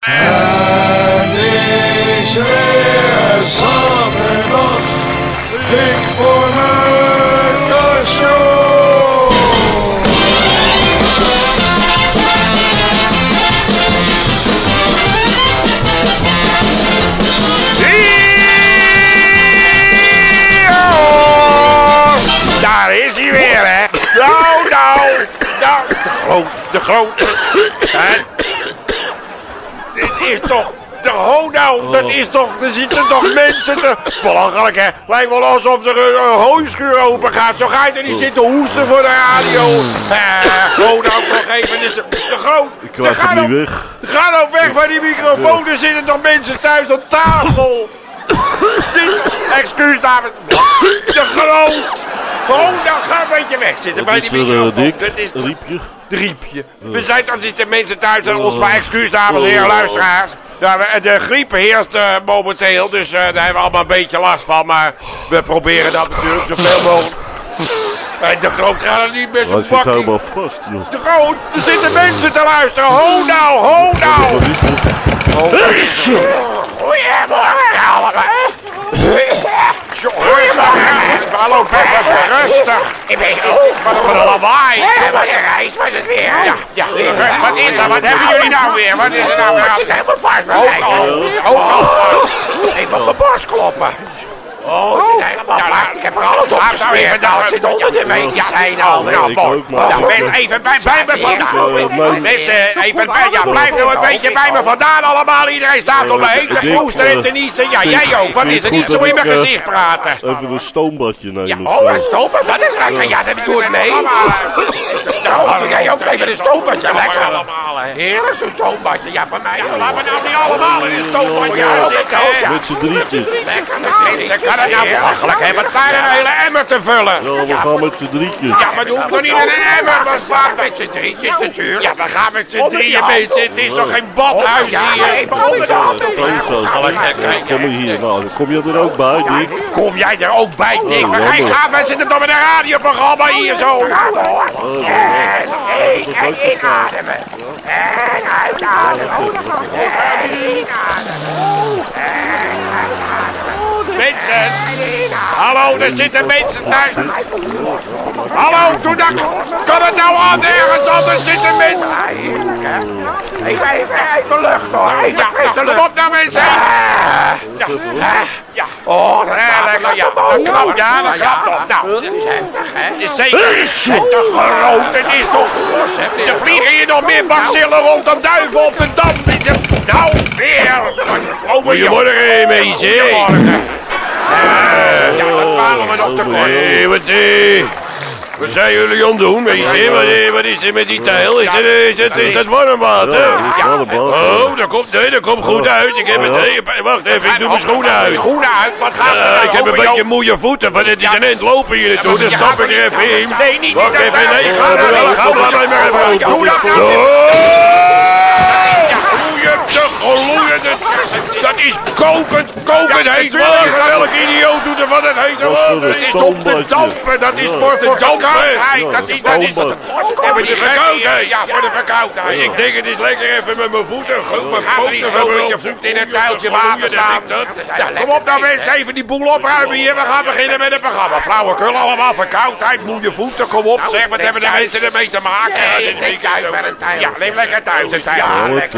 Het is weer zaterdag, dik voor mijn show. Daar is hij weer, hè? Nou, nou, nou. De groot, de groot. Is toch... De ho nou, dat is toch... Er zitten toch mensen te... Belachelijk, hè? Lijkt wel alsof er een, een hooischuur open gaat. Zo ga je er niet zitten hoesten voor de radio. Eh, ho nou nog even. Dus de, de groot... Ik krijg Ga hem niet weg. Ga nou weg bij die microfoon. Er zitten toch mensen thuis aan tafel. Zit, excuus dames. De groot. Oh, dan ga een beetje weg zitten bij die is eh, microfoon. Dick? Dat is Een riepje? Riepje. We zijn dan zitten mensen thuis aan ons, maar excuus dames en heren luisteraars. Ja, we- de griep heerst eh, momenteel, dus eh, daar hebben we allemaal een beetje last van. Maar we proberen dat natuurlijk zoveel mogelijk. De groot gaat er niet zijn zit bakkie. helemaal vast, joh. De groot, er zitten mensen te luisteren. Ho nou, ho nou. Allemaal. Rustig. Hallo, rustig. Ik ben Wat voor een lawaai. Wat een reis was het weer. Ja, ja. Wat is er? Wat hebben jullie nou weer? Wat is er nou weer? Het zit helemaal vast mij. Ook al vast. Even op mijn borst kloppen. Oh, het zit helemaal vast. Ik heb er alles op gesmeerd. Nou, het zit onder de al. Ja, ook, maar- Nou, ben even bij, bij me vandaan. Mensen, even bij, ja, blijf nou een beetje bij me vandaan allemaal. Iedereen staat om me heen te proesten en te niezen. Ja, jij ook. Wat is er? Niet zo dat in mijn gezicht praten. Even een stoombadje nemen. Ja, oh, een stoombat, dat is lekker. Ja, dat doe ik mee. Nou, doe jij ook mee met een stoombadje. Lekker allemaal, hè. Heerlijk, zo'n stoombadje. Ja, van mij. Laten we nou niet allemaal in een stoombadje gaan zitten, hè. Met z'n drietjes. Lekker, mensen, kan het nou belachelijk? Wat sta je een hele emmer te vullen? Ja, we gaan met z'n drietjes. Ja, maar dat hoeft nog niet in een emmer. Maar vaak met z'n drietjes natuurlijk. Ja, we gaan met z'n drieën mensen. Het is toch geen badhuis hier? even onder de hand. Ja, Kom je hier, nou, kom je er ook bij, Dick. Kom jij er ook bij, Dick? We gaan jammer. gaan, we zitten toch met een radioprogramma hier zo. Oh, Eén en inademen. En uitademen. En Mensen, hallo, er zitten mensen thuis. Hallo, doe dat. Kan het nou aan ergens anders zitten mensen? Even, even, even lucht hoor. Ja, kom op nou mensen. Ja. Oh, lekker, ja. Dat klapt, ja, dat klapt op. Nou, dat is heftig, hè? Is zeker heftig groot. Het is toch... Er vliegen hier nog meer bacillen rond dan duiven op de dam. Nou, weer. Goedemorgen, mensen. Goedemorgen. Eh, ja, wat waren we nog te kort? Hé, wat, eh, wat zijn jullie aan het doen, weet je? Wat, eh, wat is er met die tijl? Is, het, eh, is, het, is dat warm water? Ja, dat is warm water. Oh, dat komt, nee, dat komt goed uit. Ik heb het, nee, wacht even, ik doe mijn schoenen uit. Schoenen uit? Wat gaat er nou? Ik heb een beetje moeie voeten van het internet lopen hier naartoe. Dan stap ik er even in. Nee, niet. Wacht even, nee, ik ga er wel. Ga maar maar even open. Doe dat nou. Hoe je te. Dat is kokend, kokend heet water. Welke idioot doet er van het hete Dat is voor water? het Dat is om te dampen. Dat is Ja. voor de verkoudheid. Ja, Dat dat is... Dat is voor de verkoudheid. Ja, voor de verkoudheid. Ik denk het is lekker even met mijn voeten. Goed, mijn voeten niet zo met je voet in een kuiltje water staan. Ja, kom op nou mensen, even die boel opruimen hier. We gaan beginnen met het programma. Flauwekul allemaal, verkoudheid, moeie voeten. Kom op, zeg, wat hebben de mensen ermee te maken? Nee, neem thuis met een tijl. Ja, neem lekker thuis een tijl. Ja, het,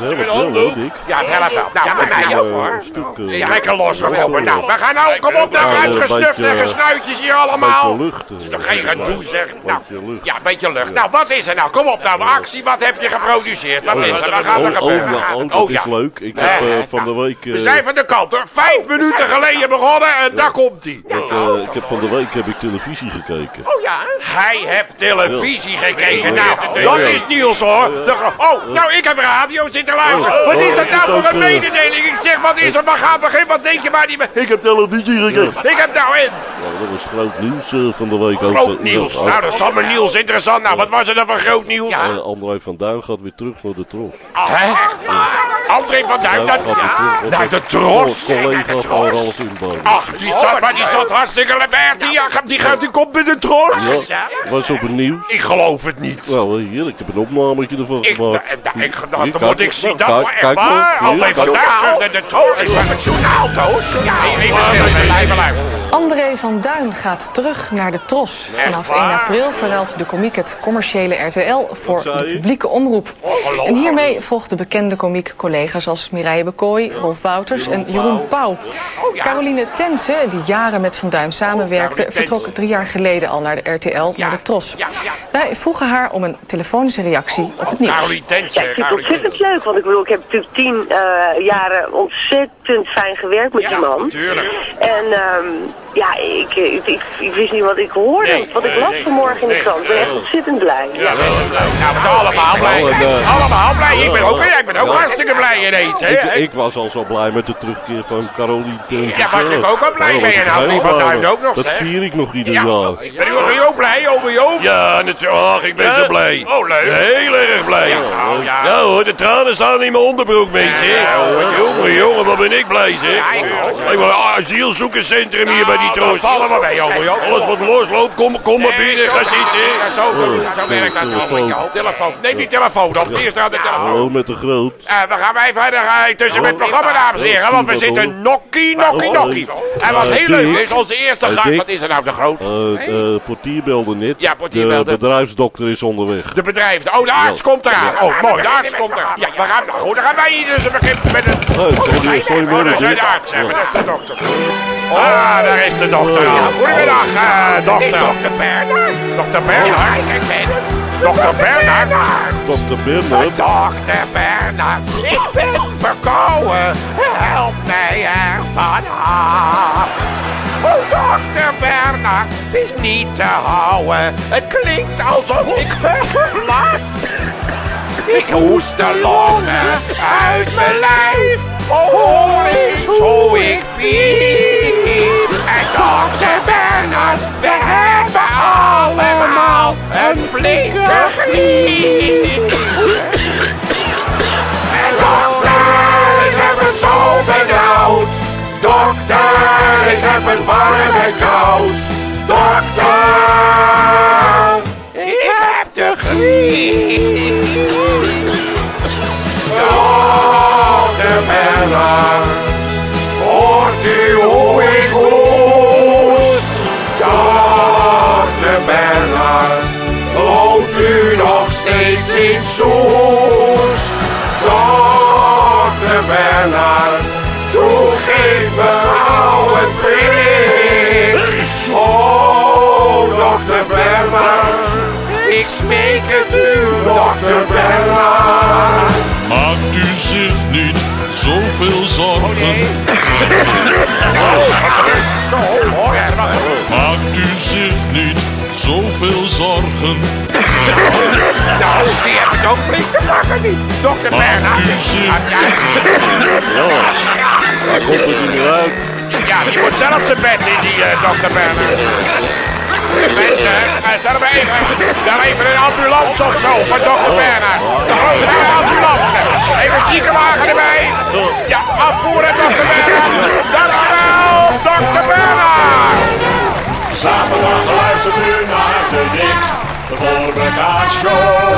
eh, het helpt wel, hoor, Dick. Ja, het helpt wel. Nou, voor mij ook Eh, hoor. Eh, Ja, lekker losgekomen. Nou, we gaan nou, kom op nou, Ja, uitgesnuft en gesnuitjes hier Beetje allemaal. lucht. eh, Nog geen gedoe zeg. Nou, Beetje lucht. ja, een beetje lucht. Nou, wat is er nou? Kom op nou, actie, wat heb je geproduceerd? Wat is er? Wat gaat er Oh, oh, gebeuren? nou, oh, dat is leuk. Ik heb Eh, eh, van de week... We eh, zijn van de kant hoor. Vijf minuten geleden begonnen en daar komt hij. ik, eh, ik heb van de week heb ik televisie gekeken. Oh ja? Hij heeft televisie gekeken. Ja. Nou, dat is Niels hoor. Oh, nou ik heb radio zitten luisteren. Wat is dat nou voor een mededeling? Ik zeg, wat is er? We gaan beginnen. Wat denk je maar niet meer? Ik heb televisie gekeken. Ik heb nou in. Ja, dat was groot nieuws eh, van de week. Groot Eh, nieuws. Nou, dat is allemaal nieuws. Interessant. Nou, wat was er dan voor groot nieuws? eh, André van Duin gaat weer terug naar de tros. Hè? André van Duin, naar de tros. Collega van Ralf. Ach, die staat, maar die staat hartstikke lekker. Die, ja, die gaat, die komt met de tros. Ja, was op het nieuws. Ik geloof het niet. Wel, hier, ik heb een opnametje ervan Ik, gemaakt. da, da, ik, ik zien, dat maar echt waar. Altijd vandaag terug naar de met journaal, toos. Ja, even blijven luisteren. André van Duin gaat terug naar de Tros. Vanaf 1 waar? april verruilt de komiek het commerciële RTL voor de publieke omroep. En hiermee volgt de bekende komiek collega's als Mireille Bekooi, Rolf Wouters en Jeroen Pauw. Caroline Tense, die jaren met Van Duin samenwerkte, Caroline vertrok drie jaar geleden al naar de RTL, naar de Tros. Wij vroegen haar om een telefonische reactie op het nieuws. Caroline Tense. Ja, ik vind het ontzettend leuk, want ik bedoel, ik heb natuurlijk tien eh, jaren ontzettend fijn gewerkt met die man. En ehm, ja, ik, ik, ik, ik wist niet wat ik hoorde, Nee, wat ik las nee, vanmorgen in de krant. Ik ben echt ontzettend blij. Ja, we zijn allemaal blij. Nou, en, eh, Allemaal blij. Ik ben ook, ja, ik ben ook ja. hartstikke blij ineens. hè. Ik, ik was al zo blij met de terugkeer van Caroline. Ja, was ik ook al blij Ja, mee. En heel van blij Duin ook nog, Dat zeg. vier ik nog ieder Ja, jaar. ik ben u ook blij, ome Joop. Ja, natuurlijk. Ach, ik ben zo blij. Oh, leuk. Heel erg blij. Ja, nou, ja. Ja hoor, de tranen staan in mijn onderbroek, mensen. Jongen, jongen, wat ben ik blij, zeg. Ja, ik een asielzoekerscentrum hier bij die Nou. Alles wat losloopt, kom, kom maar binnen, ga zitten. zo, zo, zo werkt dat telefoon. allemaal. Joop. Telefoon. Neem die telefoon op. Eerst aan de telefoon. Hallo met de groot. Eh, we gaan wij verder eh, tussen met het programma, dames en heren. Want we zitten nokkie, nokkie, Oh, nokkie. En wat heel leuk is, onze eerste. Dick. Wat is er nou de groot? Eh, portier belde net. Ja, portier belde. De bedrijfsdokter is onderweg. De bedrijf. Oh, de arts komt eraan. Oh, mooi, de arts komt eraan. Ja, we gaan, goed, dan gaan wij hier dus beginnen met een... Oh, sorry, sorry, Oh, dat de arts, dat is de dokter. Ah, daar is de dokter. Ja, goedemiddag, eh, dokter. Dokter Bernard. Dokter Bernard, ik ben Dokter Bernard. Dokter Bernard. Dokter Bernard, ik ben verkouden. Help mij ervan af. Oh, dokter Bernard, het is niet te houden. Het klinkt alsof ik laf. Ik hoest de longen uit mijn lijf. Oh, hoor eens hoe ik piep. En dokter Bernard, we hebben allemaal een flinke griep. En dokter, ik heb het zo benauwd. Dokter, ik heb het warm en koud. Dokter, dokter Bernard, ik smeek het u, dokter Bernard. Maakt u zich niet zoveel zorgen. Maakt u zich niet zoveel zorgen. Nou, die heb ik ook flink te pakken, die dokter Bernard. Maakt u zich Ja, hij komt er niet uit. Ja, die moet zelf zijn bed in, die eh, dokter Bernard. Mensen, eh, zullen we even, dan even een ambulance of zo voor dokter Bernard. De grote een ambulance. Even een ziekenwagen erbij. Ja, afvoeren, dokter Bernard. Dankjewel, dokter Bernard. Zaterdag luistert u naar de Dik voor elkaar show.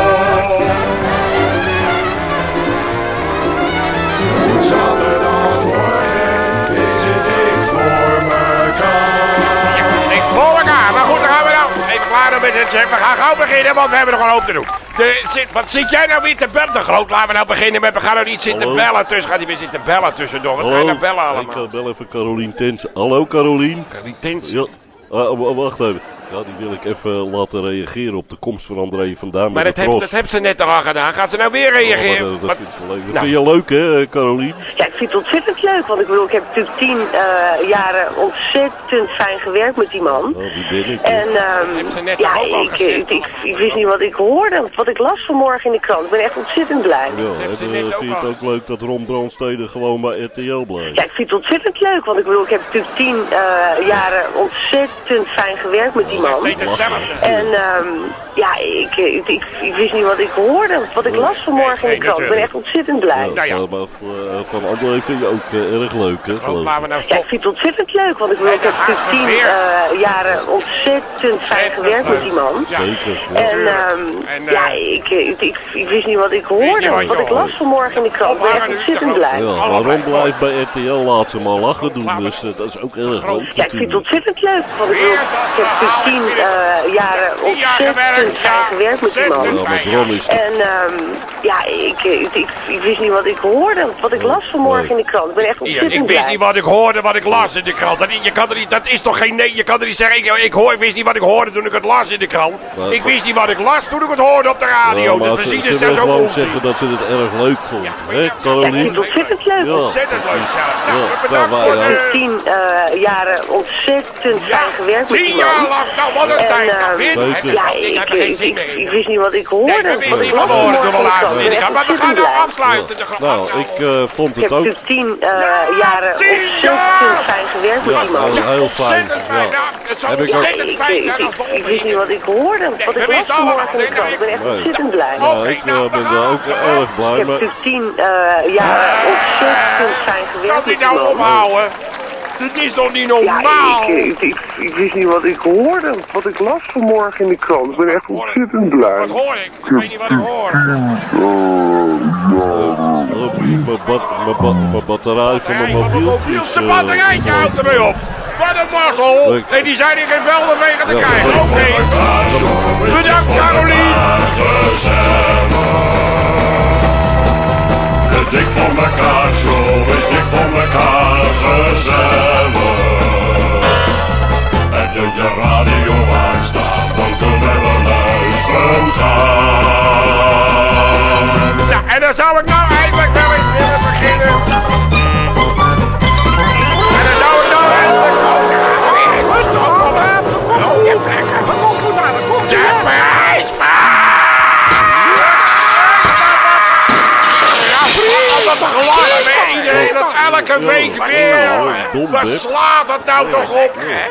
Zaterdagmorgen met het. We gaan gauw beginnen, want we hebben nog een hoop te doen. De, zit, wat zit jij nou weer te bellen? De groot, laten we nou beginnen met. We gaan nou niet zitten Hallo? bellen tussen. Gaat hij weer zitten bellen tussendoor? Wat ga je nou bellen ik allemaal? eh, bel even Carolien Tens. Hallo Carolien. Die tint. Ja, ah, wacht even. Ja, die wil ik even laten reageren op de komst van André vandaan Maar dat heeft, cross. dat heeft ze net toch al gedaan. Gaat ze nou weer Oh, reageren? dat, ze leuk. Dat Nou. vind je leuk, hè, eh, Carolien? Ja, ik vind het ontzettend leuk, want ik bedoel, ik heb natuurlijk tien eh, jaren ontzettend fijn gewerkt met die man. Oh, die ben ik. En ehm, ze net ja, ook al ik, gezegd? ik, ik, ik wist niet wat ik hoorde, wat ik las vanmorgen in de krant. Ik ben echt ontzettend blij. Ja, en, net eh, ook vind je het ook leuk dat Ron Brandstede gewoon bij RTL blijft? Ja, ik vind het ontzettend leuk, want ik bedoel, ik heb natuurlijk tien eh, jaren ontzettend fijn gewerkt met die die man. En ehm, ja, ik, ik, ik, ik wist niet wat ik hoorde, wat ik las vanmorgen in de krant. Ik ben echt ontzettend blij. Nou ja. Maar voor, van André vind je ook erg leuk, hè? Ja, ik vind het ontzettend leuk, want ik, heb natuurlijk tien eh, jaren ontzettend fijn gewerkt met die man. Zeker. ja. En, ehm, En, ja, ik, ik, ik, ik wist niet wat ik hoorde, wat wat ik las vanmorgen in de krant. Ik ben echt ontzettend blij. Ja, waarom blijft bij RTL laat ze maar lachen doen? Dus eh, dat is ook erg leuk Ja, ik vind het ontzettend leuk. Want ik, bedoel, ik heb natuurlijk tien eh, jaren Tien jaar ontzettend gewerkt, ja. fijn gewerkt met die man. Ontzettend Ja, met Ron is het En ehm, ja, ik, ik, ik, ik wist niet wat ik hoorde, wat ik las vanmorgen in de krant. Ik ben echt Ja, ontzettend ik wist blij. niet wat ik hoorde, wat ik las in de krant. Dat, je kan er niet, dat is toch geen nee, je kan er niet zeggen, ik, ik, hoor, ik wist niet wat ik hoorde toen ik het las in de krant. Maar- Ik wist niet wat ik las toen ik het hoorde op de radio. Ja, maar dus ze, precies ze is wil dat zo zeggen dat ze het erg leuk vond. Ja, ja, Ja, ik vind ontzettend leuk. Ja. Ontzettend leuk zelf. Nou, Ja, bedankt nou, voor Ik de... heb tien eh, jaren ontzettend Ja, fijn gewerkt met tien jaar lang. Nou, wat een En, tijd. ehm, Nou. Ik Ja, heb- Ik ik, heb er geen ik, zin ik, meer ik wist niet wat ik hoorde. Wat ik niet wat las we hoorden toen we lazen Ik Maar we gaan nou afsluiten. de Nou, ik eh, vond Ik het heb ook. natuurlijk tien eh, jaren tien ontzettend fijn gewerkt met Ja, die man. heel, fijn. Ja. Ja, Heb ik ook- Ik, ik, zijn ik, ik wist niet wat ik hoorde, wat ik allemaal. vanmorgen in de krant. Ik ben echt ontzettend blij. Ja, ik nou, eh, ben ook erg Ik blij heb mee. natuurlijk tien eh, jaren ontzettend fijn Kan gewerkt met die nou ophouden? Dit is toch niet Ja, normaal? ik, ik, ik, ik wist niet wat ik hoorde, wat ik las vanmorgen in de krant. Ik ben echt ontzettend blij. Wat hoor ik? Ik weet niet wat ik hoor. Oh, Mijn bat- mijn bat- mijn batterij van mijn mobieltje is... Zijn eh, batterijtje gewoon- houdt ermee op. Wat een mazzel. En die zijn in geen veldenwegen te Ja, krijgen. Oké. Bedankt, Carolien. De dik voor mekaar show is dik voor mekaar gezellig. Dom, Waar slaat het nou toch op, hè?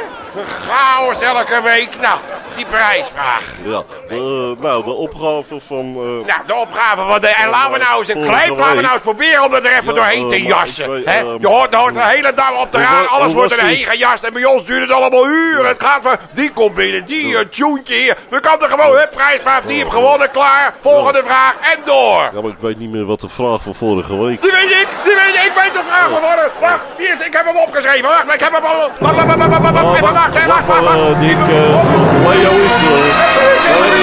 Chaos elke week. Nou, die prijsvraag. Ja, eh, nou, de opgave van... eh, Nou, de opgave van de... En laten we nou eens een Vorige klein... Laten we nou eens proberen om er even Ja, doorheen eh, te jassen. hè? eh, Je hoort, hoort de hele dag op de hoe raar. Alles wordt erheen gejast. En bij ons duurt het allemaal uren. Het gaat van... Die komt binnen. Die een tjoentje hier. We komen er gewoon... Hup, prijsvraag. Die heeft gewonnen. Klaar. Volgende vraag. En door. ja, maar ik weet niet meer wat de vraag van vorige week... Die weet ik. Die weet ik. Ik weet de vraag geworden. Wacht. Hier is... Ik heb hem opgeschreven. Wacht. Ik heb hem al... Wacht, wacht, wacht, wacht, wacht, wacht. Even wachten. Wacht, wacht, wacht. Eh, Dick, eh, Leo is er.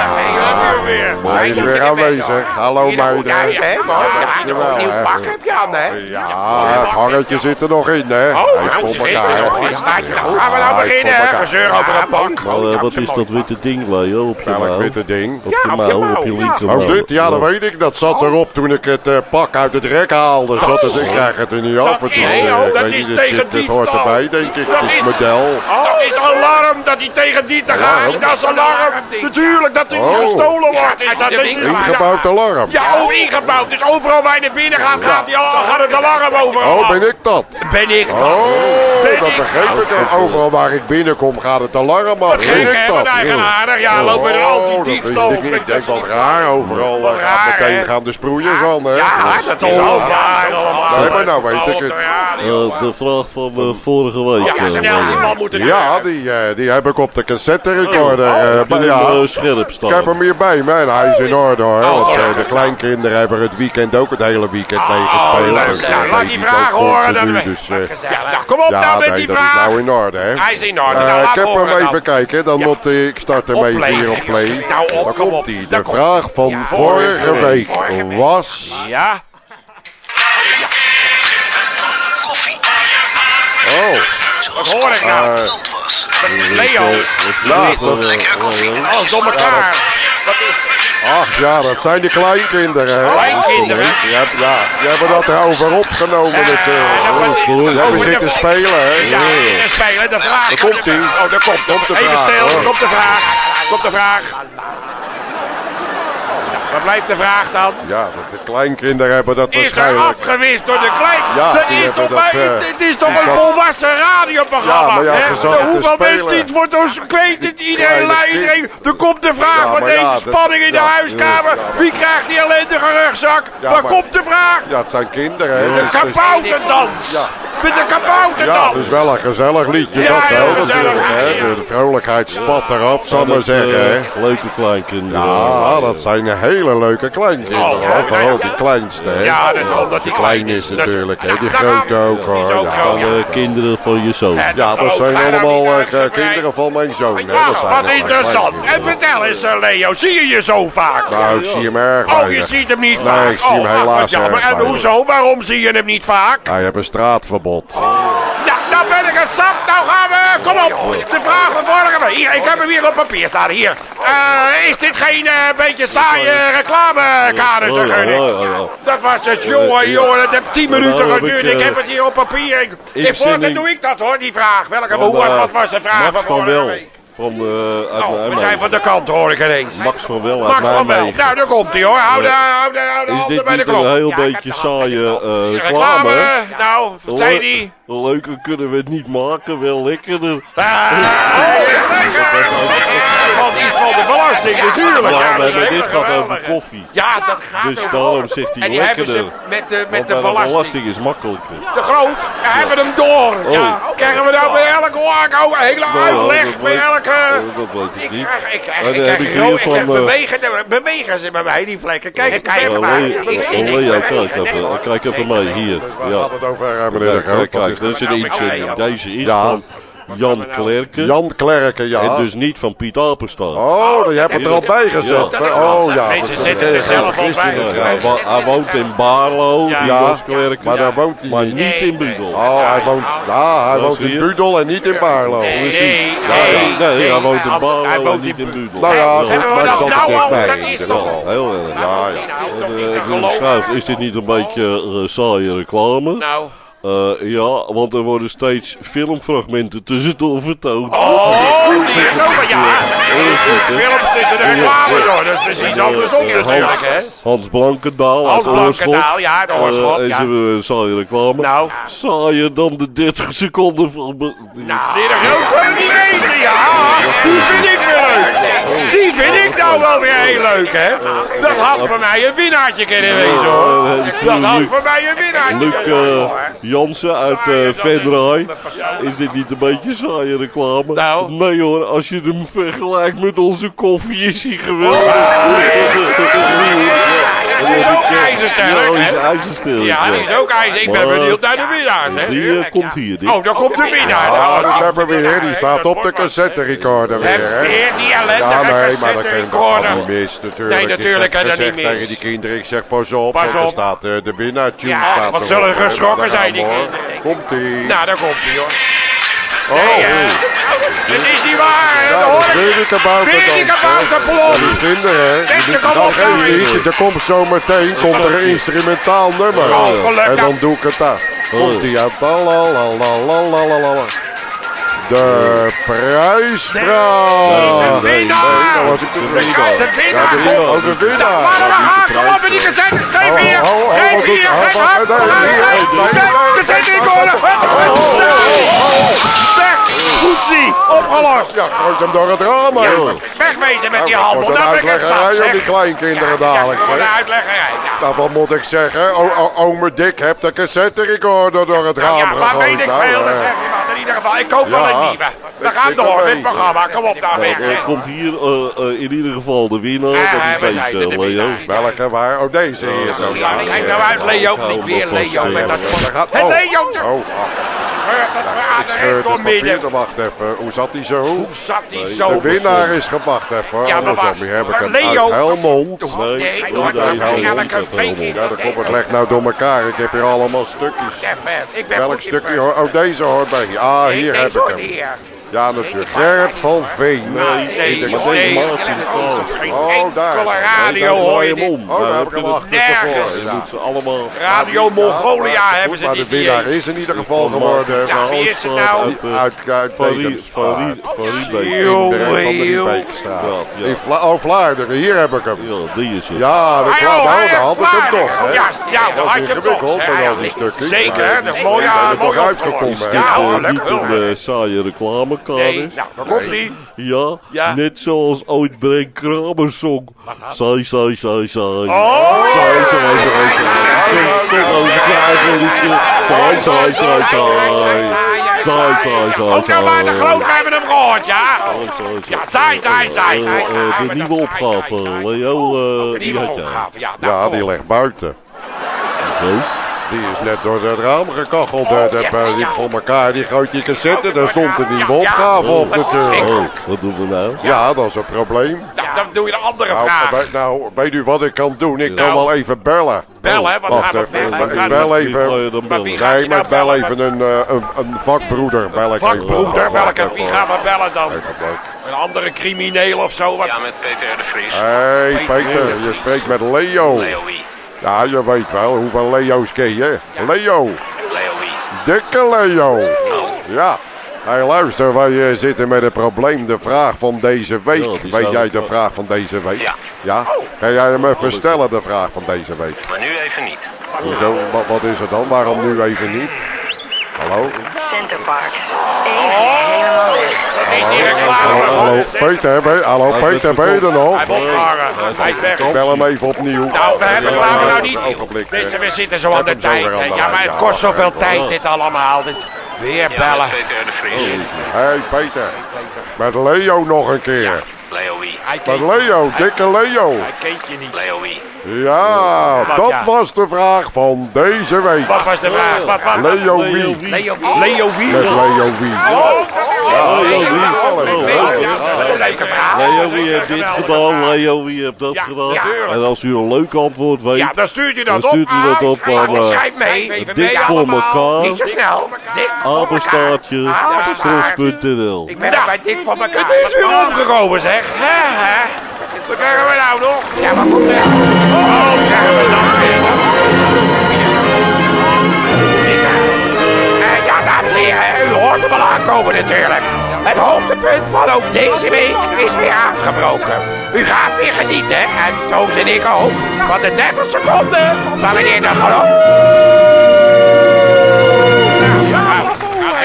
Ja, daar ben je ook weer. Hij is weer aanwezig. Hallo, meiden. Ja, hè, een nieuw pak heb je aan, hè? Ja, het hangertje zit er nog in, hè? Oh, Hij is nou, voor elkaar. Gaan we nou beginnen. Gezeur over een pak. Maar wat is dat witte ding, Leo, op je Welk mouw? witte ding? Op Ja, je mouw, op je mouw. linkermouw. Oh, dit? Ja, dat weet ik. Dat zat erop toen ik het eh, pak uit het rek haalde. Zat het, ik krijg het er niet af. Het is- eh, oh, dat is dit tegen zit- Dit hoort diefstal. erbij, denk ik. Dat Het is model. Dat is alarm dat hij tegen die te gaat. Dat is alarm. Natuurlijk dat hij niet Oh. gestolen wordt. Is dat niet- Ingebouwd alarm. Ja, oh, ingebouwd. Dus overal waar je naar binnen gaat, gaat, hij al, gaat het alarm overal Oh, ben ik dat? Ben ik dat? Oh, Ben dat ik begreep ik. al. Overal waar ik binnenkom gaat het alarm af. Wat Ben ik? Wat dat? eigenaardig. Ja, loop met een Oh, dat anti-diefstal. wist ik niet. Ik denk wel raar. Overal Wat eh, raar, gaat meteen gaan de sproeiers aan, hè? Ja, Dus- dat is ook allemaal. Nee, maar nou weet ik het. Eh, de vraag van vorige week. Ja, eh, snel, die man moet er Ja, die, die heb ik op de cassette recorder. Oh, eh, ja, scherp ik heb hem hier bij me en hij is in orde hoor. Oh, Want eh, de kleinkinderen hebben het weekend ook het hele weekend Oh, meegespeeld. leuk. Dus, eh, Nou, laat die vraag horen. Dan continu, Dus, eh, Ja, nou, kom op ja, nou met nee, die dat is vraag. nou in orde, hè? Hij is in orde. Nou, ik heb hem dan. even kijken, dan Ja. moet ik start hem even play. hier op play. Nou, op, Dan kom op. komt hij. Daar De vraag van vorige week Vorige week. was... Ja. Oh, Wat hoor ik nou? Eh, Leo. Dat- lekker koffie. Alles door elkaar. Wat is Ach ja, dat zijn die kleinkinderen. hè? Kleinkinderen? Ja, ja, die hebben dat erover opgenomen natuurlijk. Ze hebben zitten spelen, hè? Ja, zitten spelen. De vraag. Daar komt-ie. Oh, daar komt, Komt de Even vraag, stil, hoor. komt de vraag. Komt de vraag. Waar blijft de vraag dan? Ja, de kleinkinderen hebben dat Is er waarschijnlijk. afgewist door de klein. Ja, dat is toch, dat, maar, eh, het, het is toch een volwassen radioprogramma. Ja, maar ja, te Hoeveel mensen het wordt ons kwijt het iedereen, la- iedereen. Er komt de vraag Ja, van deze ja, dat- spanning in de ja, huiskamer. ja, maar- Wie krijgt die ellendige rugzak? Ja, Waar komt de vraag? Ja, het zijn kinderen, hè? De Dus- kabouterdans. Ja. Met de Ja, kabouterdans. het is wel een gezellig liedje, Ja, dat wel gezellig, natuurlijk. Hè? ja. De, de vrolijkheid spat eraf, zal ik maar Dat, zeggen. eh, Hè? leuke kleinkinderen. Ja, dat zijn hele leuke kleinkinderen. Oh, die kleinste. Hè? Ja, dat omdat die klein is natuurlijk. Hè? Die gaan grote ook hoor. Ja. kinderen van je zoon. Ja, dat zijn allemaal eh, kinderen van mijn zoon. Hè? Dat zijn wat interessant. En vertel eens, eh, Leo, zie je je zo vaak? Nou, ik zie hem erg Oh, je ziet hem niet Nee, vaak. ik zie hem oh, helaas En hoezo? Waarom zie je hem niet vaak? Hij heeft een straatverbod. Ja, nou ben ik het zat. Nou gaan we. Kom op. De vraag van vorige Hier, ik heb hem hier op papier staan. Hier. Eh, is dit geen beetje saaie reclamekader, zeg Oh, ik? Ja, ja, ja. Dat was het, jongen, jongen. Dat heeft 10 minuten nou heb ik, geduurd. Ik eh, heb het hier op papier. Inzending- voortaan doe ik dat hoor, die vraag. Welke, Van, hoe, eh, wat was de vraag Max van vorige Wel. week? Van, eh uit Oh, we zijn van de kant, hoor ik ineens. Max van Wel uit Max van Wel. Nou, daar komt hij hoor. Hou de, hou de, hou de Is handen dit bij de niet knop. een heel Ja, heb beetje de de saaie eh, Reclame, nou, wat zei die? Leuker kunnen we het niet maken, wel lekkerder. Ah, oh, lekker! Iets de belasting natuurlijk. Ja, Ja, maar dit gaat over koffie. Ja, dat gaat Dus over daarom zegt hij lekkerder. met de, met de de belasting. belasting is makkelijker. Te groot, we hebben hem door. Ja, krijgen we nou bij elke oor ook een hele Nou, ja, uitleg dat bij weet- elke... eh, Dat weet ik Ik niet. krijg, ik krijg, van, eh, bewegen, bewegen ze bij mij, die vlekken. Kijk, kijk Ja, maar. Bewegen. kijk even, kijk even mee, hier. Dus Ja. gaat het over, eh, meneer de Kijk, is dat is een nou? inzending. Deze is Ja. van Jan Klerken. Jan Klerken, ja. En dus niet van Piet Apenstaan. Oh, je hebt het er al bij gezet. Ja. Oh ja. Mensen dat- zitten er zelf al bij. Ja, hij, wo- hij woont in Baarlo, die Ja, Jan Klerken. maar daar woont hij Maar niet. niet in Budel. Oh, hij woont, ja, hij woont in? Budel en niet in Baarlo. Nee, Precies. nee, Ja, ja, nee, hij woont in Hij Baarlo en niet in Budel. Nou ja, maar het dat zat er nou al? Dat is toch- geval. Heel erg. Ja, is toch Eh, is dit niet een beetje eh, saaie reclame? Nou. Eh, ja, want er worden steeds filmfragmenten tussendoor vertoond. Oh, die is ook ja. Films tussen de reclame door. Dat is precies andersom natuurlijk, hè? Hans Blankendaal Hans. Blankendaal, ja, de Oorschot, Eh, en ja. hebben een saaie reclame. Nou. Saaier dan de 30 seconden van... Nou, die er ook wel niet weten, ja. Die vind ik weer leuk. Die vind ik nou wel weer heel leuk, hè? Dat had voor mij een winnaartje kunnen wezen, hoor. Dat had voor mij een winnaartje Luc kunnen eh. Jansen uit uh, Venray. Is dit niet een beetje saaie reclame? Nou. Nee hoor, als je hem vergelijkt met onze koffie is hij geweldig. Die is ook ijzersterk, Ja, die is hè? ijzersterk. Ja, die is ook ijzer. Ik ben benieuwd naar de winnaars, hè? Die eh, komt hier. Oh, daar komt de winnaar. Ja, Nou, dat nou, hebben we weer. Die staat op de cassette recorder weer, weer die Ja, ellendige nee, maar dat cassette kan recorder. niet mis natuurlijk. Nee, natuurlijk kan dat niet mis. tegen die kinderen, ik zeg pas op, Pas er op. staat eh, de winnaar-tune Ja, staat wat zullen hè. geschrokken daar zijn, die hoor. kinderen. Komt-ie. Nou, daar komt hij, hoor. Oh, Nee, het is niet waar. hè, ja, hoor kabouter dan. kinderen, hè. Er komt zo meteen komt er een instrumentaal nummer. Oh, gelukkig. En dan doe ik het daar. Komt-ie uit. De prijsvraag. De winnaar. dat De winnaar. Ja, de winnaar. Oh, de winnaar. We. Kom op met die cassette. Geef Oh, hier. oh, oh, Geef wat hier. oh, Geef wat- nee, nee, nee. Cassette recorder. Weg. Poetsie. Opgelost. Ja, gooit hem door het raam heen. Wegwezen met die Oh, handel. wat een Dat uitleggerij om die kleinkinderen dadelijk, Ja, de zeg. uitleggerij. Ja. Nou, wat moet ik zeggen? O, o, ome Dick heeft de cassette recorder door het raam Ja, maar gegooid. weet ik Nou, veel, dat eh, zeg je wat. In ieder geval, ik koop wel een nieuwe. We gaan door met het programma. Kom op nou weer. Er komt hier eh, eh, in ieder geval de winnaar. Dat is deze, er, de Leo. Welke waar? Oh, deze hier zo. Kijk nou uit, Leo. Niet weer Leo met dat Daar oh, Leo, ik scheur door papier. midden. Dan Wacht even, hoe zat die zo? Hoe zat die zo? De winnaar is gewacht even. Ja, maar wacht. hier heb ik Maar hem Leo- uit Helmond. Nee, Nee, nee, nee, Ja, dan kom ik leg nou door elkaar. Ik heb hier allemaal stukjes. Ik ben Welk stukje de- hoor? Oh, deze hoort bij. Ah, hier heb ik hem. Ja, natuurlijk. Gerrit van Veen. Nee, nee, In de- nee, deze nee, Oh, daar radio hoor je dit. Oh, daar heb ik hem achterstevoren. Nergens. Allemaal... Radio Mongolia hebben ze Maar de niet winnaar hier. is in ieder geval Van geworden. Ja, wie is het nou? Uit, eh, Vla oh, Vlaarderen, hier heb ik hem. Ja, die is het. Ja, de Ah, Vla joh, nou, hij daar had ik hem toch, hè? Ja, ja, had je hem toch. Zeker, dat is mooi, ja, er mooi uitgekomen, Ja, eh, hoor, niet een leuk. eh, Nee, is. nou, daar komt hij. Ja, Ja. net zoals ooit Brent Kramer zong. Saai, saai, saai, saai. Oh! Saai, saai, saai, saai. Zong- zong over zijn liedje. Saai, saai, saai, saai. Saai, saai, saai, Ook nou maar de groot, hebben hem gehoord, ja? Ja, saai, saai, saai, Eh, saai, eh, saai. De nieuwe opgave, Leo, eh, die Nieuwe had jij. opgave, ja. nou, die ligt buiten. Zo. Die is net door het raam gekacheld. Oh, Dat heb ja, ik ja. voor elkaar. Die groot die cassette, Oh, daar stond een nieuwe ja. opgave op Wat natuurlijk. verschrikkelijk. Oh, wat doen we nou? Ja, dat is een probleem. Ja, dan doe je een andere Nou, vraag. nou, weet u wat ik kan doen? Ik kan Nou. wel even bellen. Bellen, wat we even, bellen? ik bel even. gaat Nee, maar nou bel even een, eh, een, een vakbroeder. Bel ik even. Vakbroeder, welke wie gaan we bellen dan? Een andere crimineel of zo? Wat? Ja, met Peter R. de Vries. Hey Peter, je spreekt met Leo. Leo wie? Ja, je weet wel hoeveel Leo's ken je. Leo, Leo wie? dikke Leo. Ja. Hey, luister, wij eh, zitten met een probleem. De vraag van deze week. Ja, weet jij de vraag van deze week? Ja. Ja? Kan jij hem even stellen, de vraag van deze week? Maar nu even niet. Hoezo? Wat, wat is het dan? Waarom nu even niet? Hallo? Centerparks. Even helemaal weg. Hallo. Peter, ben, hallo Peter, ben je er nog? Hij heeft opgehangen. Hij is weg. Ik bel hem even opnieuw. Nou, we hebben ja, nou niet. ogenblik, eh. Mensen, we zitten zo aan de tijd. Ja, maar het kost zoveel tijd dit allemaal. Dit weer bellen. Peter de Vries. Hey Peter, met Leo nog een keer. Hij Met kent, Leo, dikke Leo. hij kent je niet. Leo wie? Ja, Wat, dat ja? was de vraag van deze week. Wat was de vraag? Wat, wat, wat? Leo Leo wie? wie? Leo, wie? Met Leo? Oh, oh, wie? Oh, Oh, ja, oh, dat is een leuke vraag. Leo, heeft dit gedaan? Leo, wie heeft dat Ja, gedaan? En als u een leuk antwoord weet, Ja, dan stuurt u dat Dan op. stuurt u dat op schrijf- aan, eh, Schrijf mee. Dik mee voor allemaal. elkaar. Niet zo snel. Voor apenstaartje, Apenstaart. tros.nl. Ik ben bij dik van elkaar. Het is weer omgekomen, zeg. Hè, hè? Wat krijgen we nou nog? Ja, wat komt er? Oh, krijgen we dan weer. Natuurlijk. Het hoogtepunt van ook deze week is weer aangebroken. U gaat weer genieten, en Toos en ik ook, van de 30 seconden van meneer de Galop.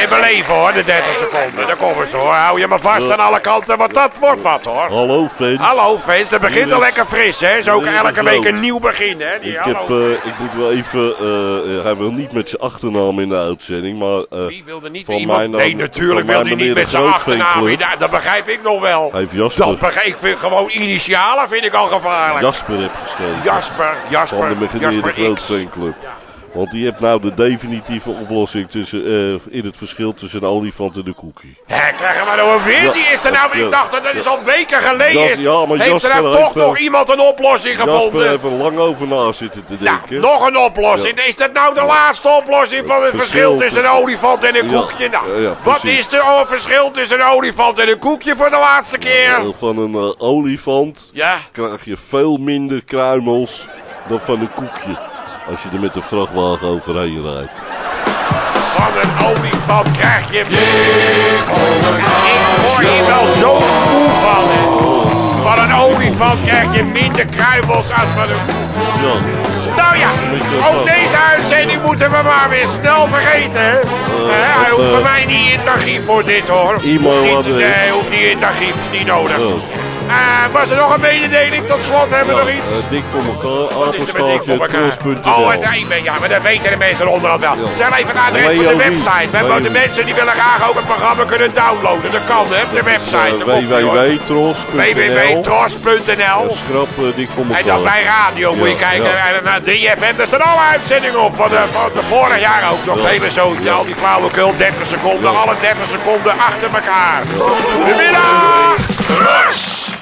Even leven hoor, de 30 seconden. Daar komen ze hoor. Hou je maar vast aan alle kanten, want dat wordt wat hoor. Hallo fans. Hallo fans, het begint al lekker fris hè. Zo ook elke week een nieuw begin hè. Die, Ik, hallo. heb, eh, ik moet wel even, eh, eh, hij wil niet met zijn achternaam in de uitzending, maar eh, Wie wilde niet van iemand... dan- nee, natuurlijk wil hij niet met zijn achternaam. Ja, dat begrijp ik nog wel. hij heeft Jasper, Dat begrijp ik. vind gewoon initialen vind ik al gevaarlijk. Jasper heeft geschreven. Jasper, Jasper, de Jasper de. Want die heeft nou de definitieve oplossing tussen, eh, in het verschil tussen een olifant en een koekie. Hé, krijgen we nou een weer? Die is er nou, ik dacht dat dat is al weken geleden is. ja, maar Heeft Jasper er nou toch nog iemand een oplossing Jasper gevonden? heeft er lang over na zitten te Nou, denken. nog een oplossing. Is dat nou de laatste oplossing van het verschil tussen een olifant en een koekje? Nou, wat is er oh, verschil tussen een olifant en een koekje voor de laatste keer? Van een eh, olifant Ja, krijg je veel minder kruimels dan van een koekje. Als je er met een vrachtwagen overheen rijdt. van een olifant krijg je... Ik hoor hier wel zo moe van, hè. Van een olifant krijg je minder kruimels als van een Nou ja, ook deze uitzending moeten we maar weer snel vergeten. hè. Hè, Hij hoeft eh, voor mij niet in het archief voor dit hoor. Niet- Nee, hoeft niet in het archief, is niet nodig. Eh, was er nog een mededeling tot slot? Hebben we nog iets? eh, dik voor elkaar, apenstaartje. Oh, het e-mail, ja, maar dat weten de mensen onderhand wel. Zeg even het adres van de website. We hebben de mensen die willen graag ook het programma kunnen downloaden. Dat kan, hè, op de website. Ie, hoor. www.tros.nl www.tros.nl Schrap eh, dik voor elkaar. En dan bij radio moet je kijken. En naar 3FM, daar staan alle uitzendingen op. Van de, van de vorig jaar ook nog. Hele zootje, al die flauwekul, 30 seconden. Alle 30 seconden achter elkaar. Goedemiddag! Tros!